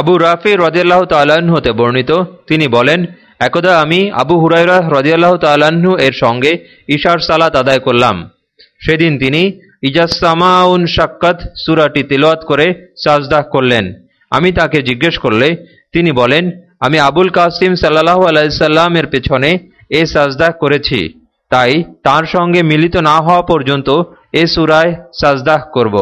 আবু রাফি রদিয়াল্লাহ তাল্লাহ্ন হতে বর্ণিত। তিনি বলেন, একদা আমি আবু হুরাইরা রদিয়াল্লাহ তাল্লাহ্ন এর সঙ্গে ইশার সালাত আদায় করলাম। সেদিন তিনি ইজাসামাউন সাক্কাত সুরাটি তিলওয়াত করে সাজদাহ করলেন। আমি তাকে জিজ্ঞেস করলে, তিনি বলেন, আমি আবুল কাসিম সাল্লাহ আলাইসাল্লামের পেছনে এ সাজদাহ করেছি। তাই তার সঙ্গে মিলিত না হওয়া পর্যন্ত এ সুরায় সাজদাহ করব।